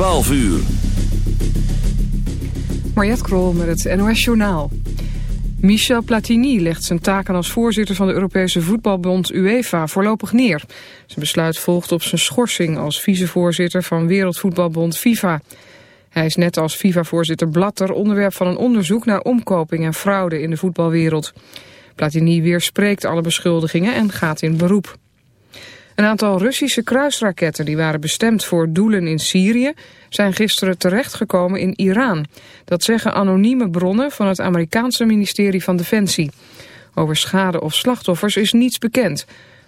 12 uur. Mariette Krol met het NOS Journaal. Michel Platini legt zijn taken als voorzitter van de Europese voetbalbond UEFA voorlopig neer. Zijn besluit volgt op zijn schorsing als vicevoorzitter van Wereldvoetbalbond FIFA. Hij is net als FIFA-voorzitter Blatter onderwerp van een onderzoek naar omkoping en fraude in de voetbalwereld. Platini weerspreekt alle beschuldigingen en gaat in beroep. Een aantal Russische kruisraketten die waren bestemd voor doelen in Syrië... zijn gisteren terechtgekomen in Iran. Dat zeggen anonieme bronnen van het Amerikaanse ministerie van Defensie. Over schade of slachtoffers is niets bekend.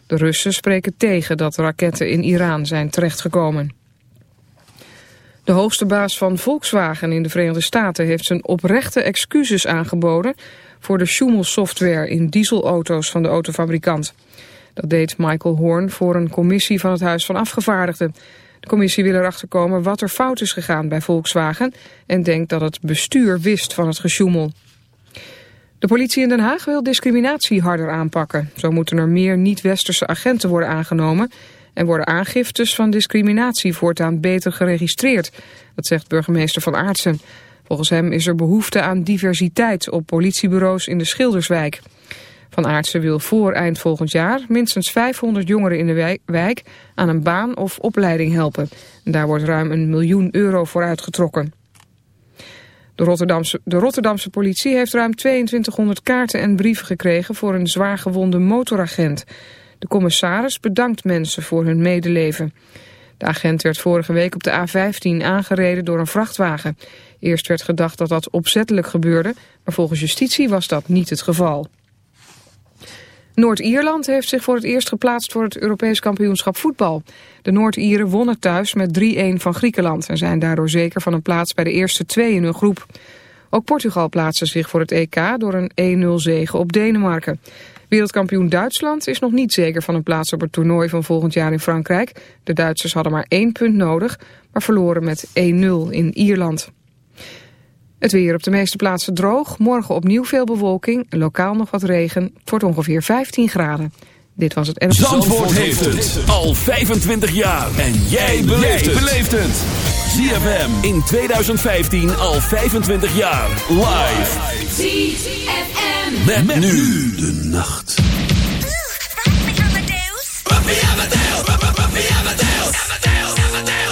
De Russen spreken tegen dat raketten in Iran zijn terechtgekomen. De hoogste baas van Volkswagen in de Verenigde Staten heeft zijn oprechte excuses aangeboden voor de Schumel software in dieselauto's van de autofabrikant. Dat deed Michael Horn voor een commissie van het Huis van Afgevaardigden. De commissie wil erachter komen wat er fout is gegaan bij Volkswagen... en denkt dat het bestuur wist van het gesjoemel. De politie in Den Haag wil discriminatie harder aanpakken. Zo moeten er meer niet-westerse agenten worden aangenomen... en worden aangiftes van discriminatie voortaan beter geregistreerd. Dat zegt burgemeester Van Aartsen. Volgens hem is er behoefte aan diversiteit op politiebureaus in de Schilderswijk... Van Aartsen wil voor eind volgend jaar minstens 500 jongeren in de wijk aan een baan of opleiding helpen. Daar wordt ruim een miljoen euro voor uitgetrokken. De Rotterdamse, de Rotterdamse politie heeft ruim 2200 kaarten en brieven gekregen voor een zwaargewonde motoragent. De commissaris bedankt mensen voor hun medeleven. De agent werd vorige week op de A15 aangereden door een vrachtwagen. Eerst werd gedacht dat dat opzettelijk gebeurde, maar volgens justitie was dat niet het geval. Noord-Ierland heeft zich voor het eerst geplaatst voor het Europees kampioenschap voetbal. De Noord-Ieren wonnen thuis met 3-1 van Griekenland... en zijn daardoor zeker van een plaats bij de eerste twee in hun groep. Ook Portugal plaatste zich voor het EK door een 1-0 zege op Denemarken. Wereldkampioen Duitsland is nog niet zeker van een plaats op het toernooi van volgend jaar in Frankrijk. De Duitsers hadden maar één punt nodig, maar verloren met 1-0 in Ierland. Het weer op de meeste plaatsen droog. Morgen opnieuw veel bewolking. Lokaal nog wat regen. Het wordt ongeveer 15 graden. Dit was het en... Zandvoort, heeft het. al 25 jaar. En jij beleeft het. ZFM in 2015 al 25 jaar. Live. ZFM. Met, met, nu de nacht. Amadeus. Amadeus. Amadeus. Amadeus.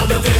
from the very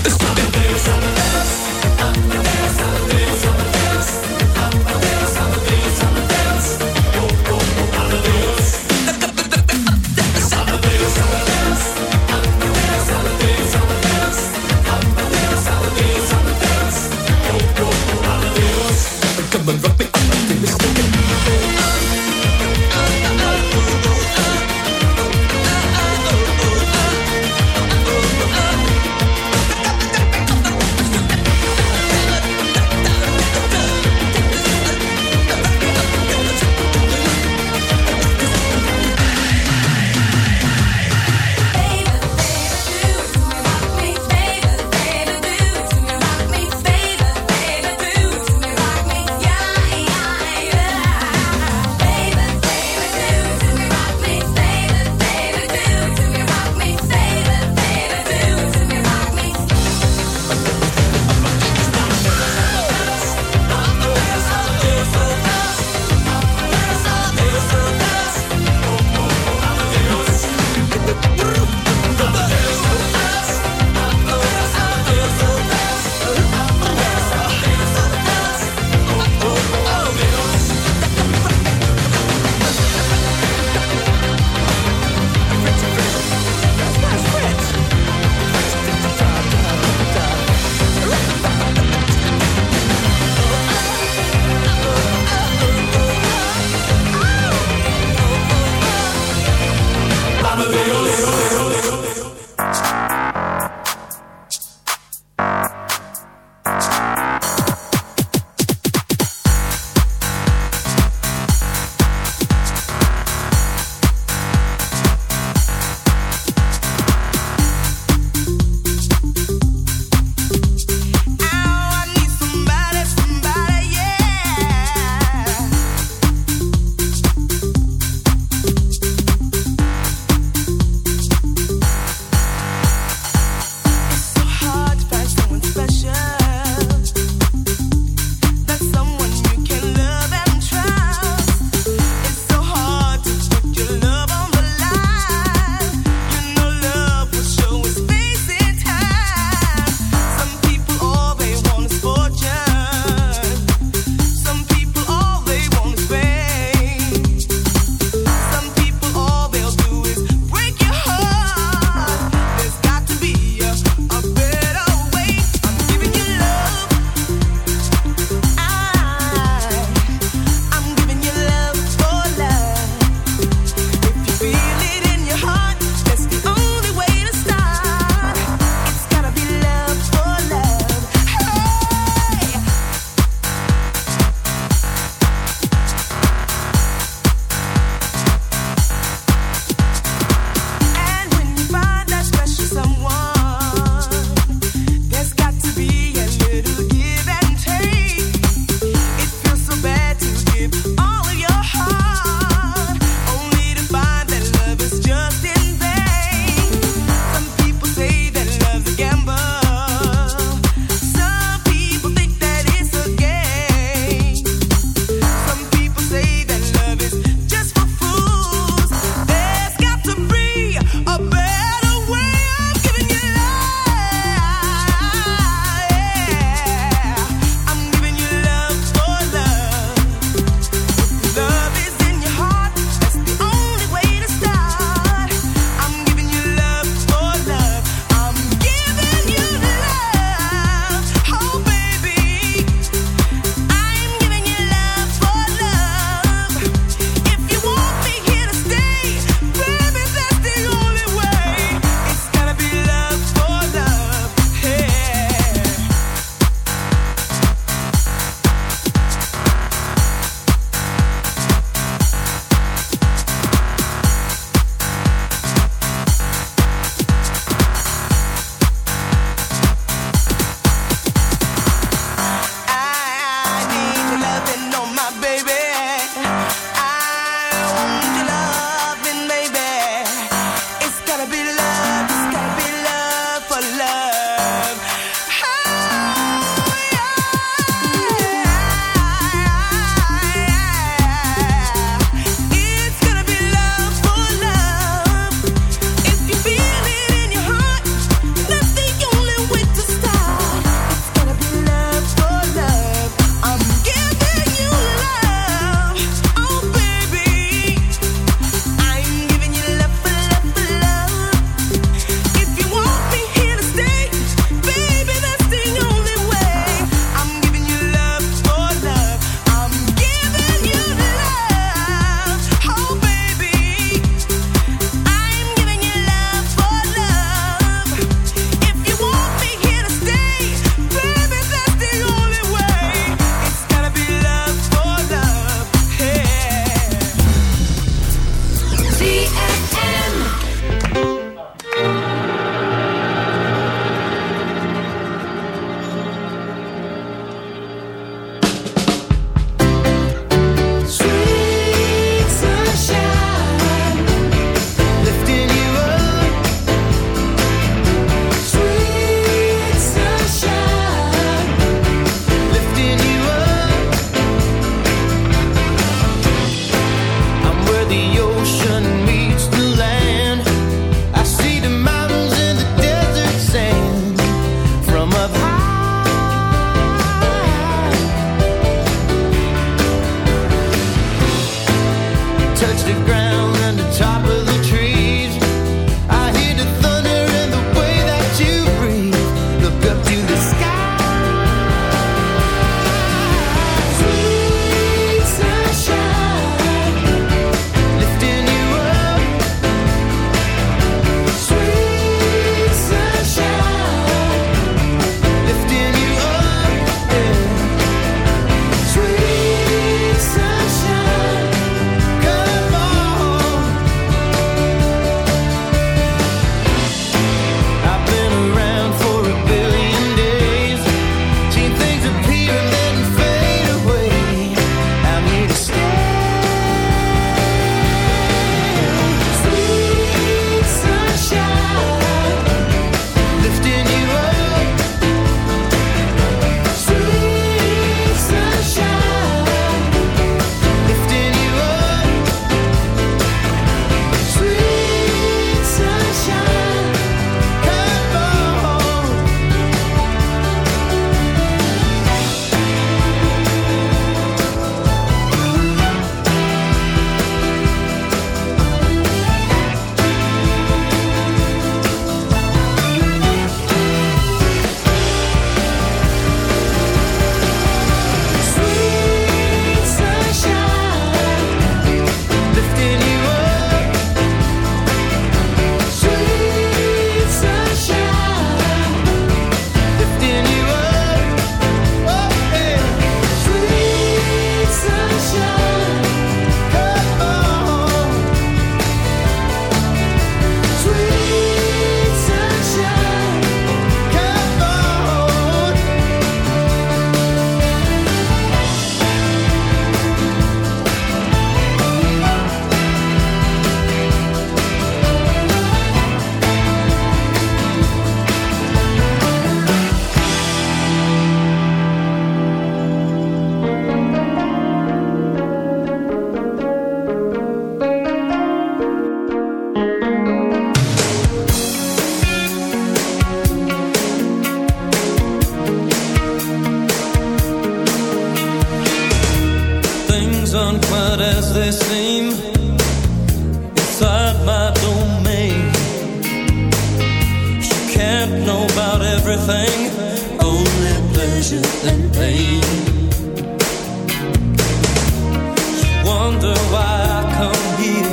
wonder why I come here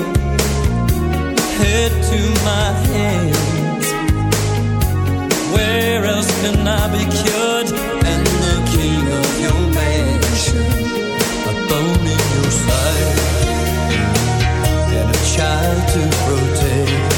Head to my hands Where else can I be cured And the king of your mansion A bone in your side And a child to protect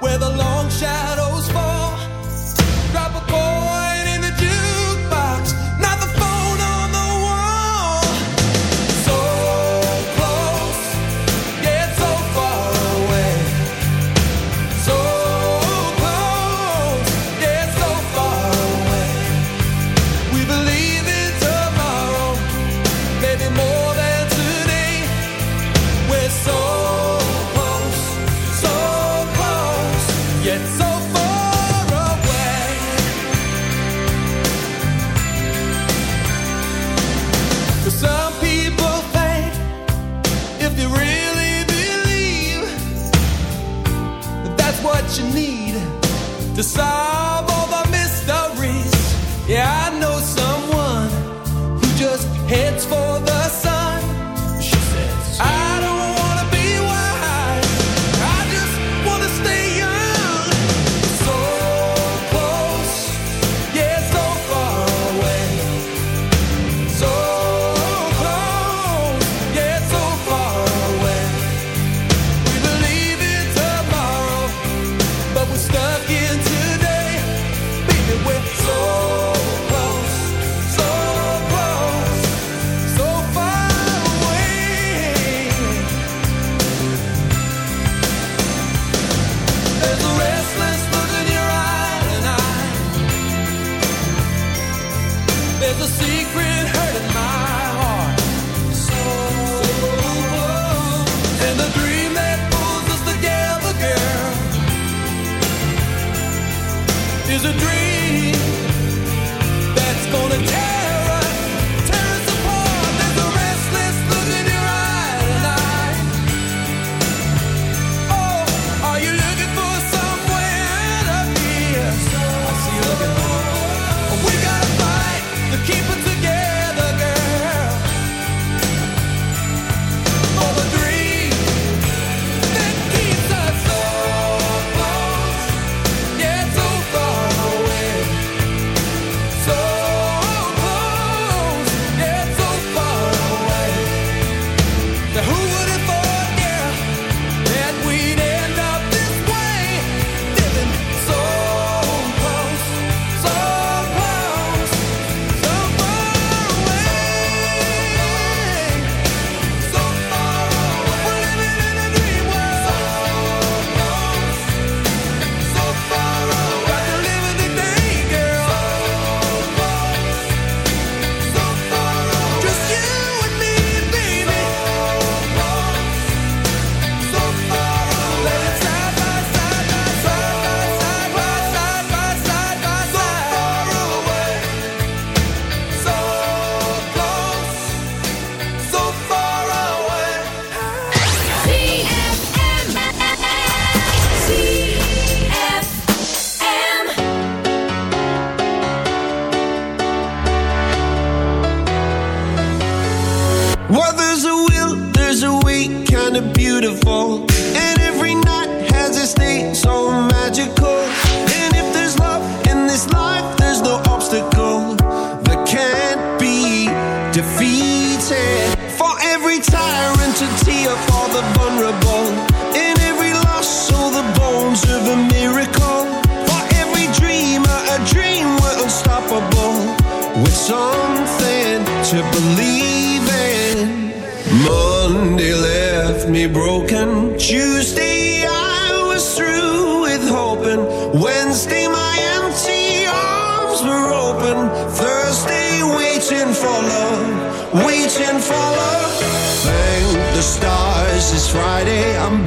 where the long shadow Friday, I'm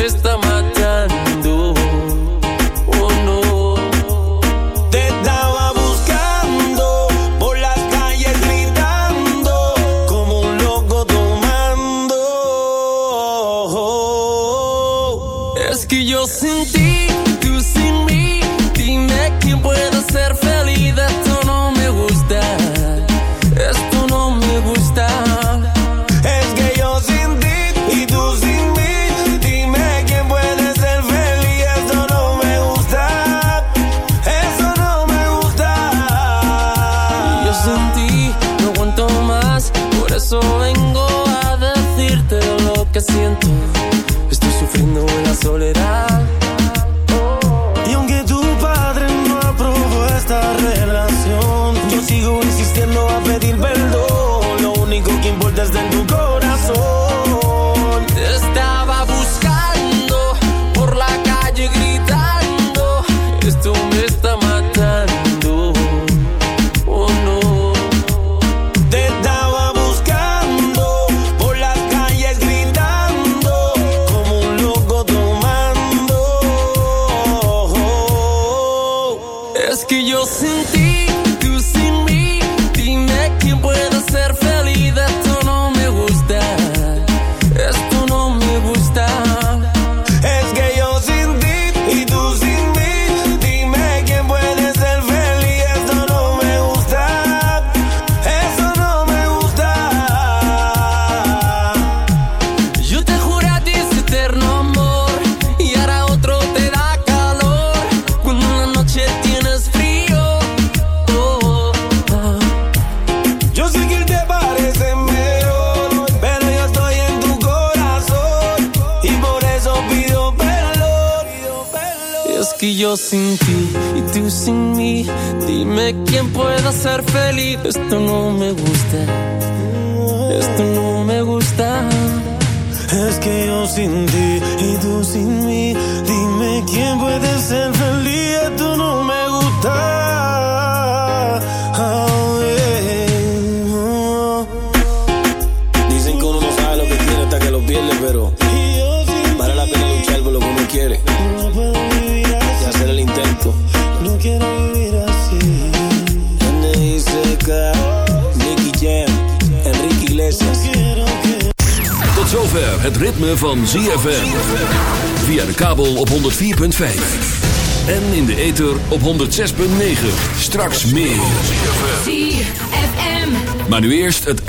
6.9. Straks meer. Maar nu eerst het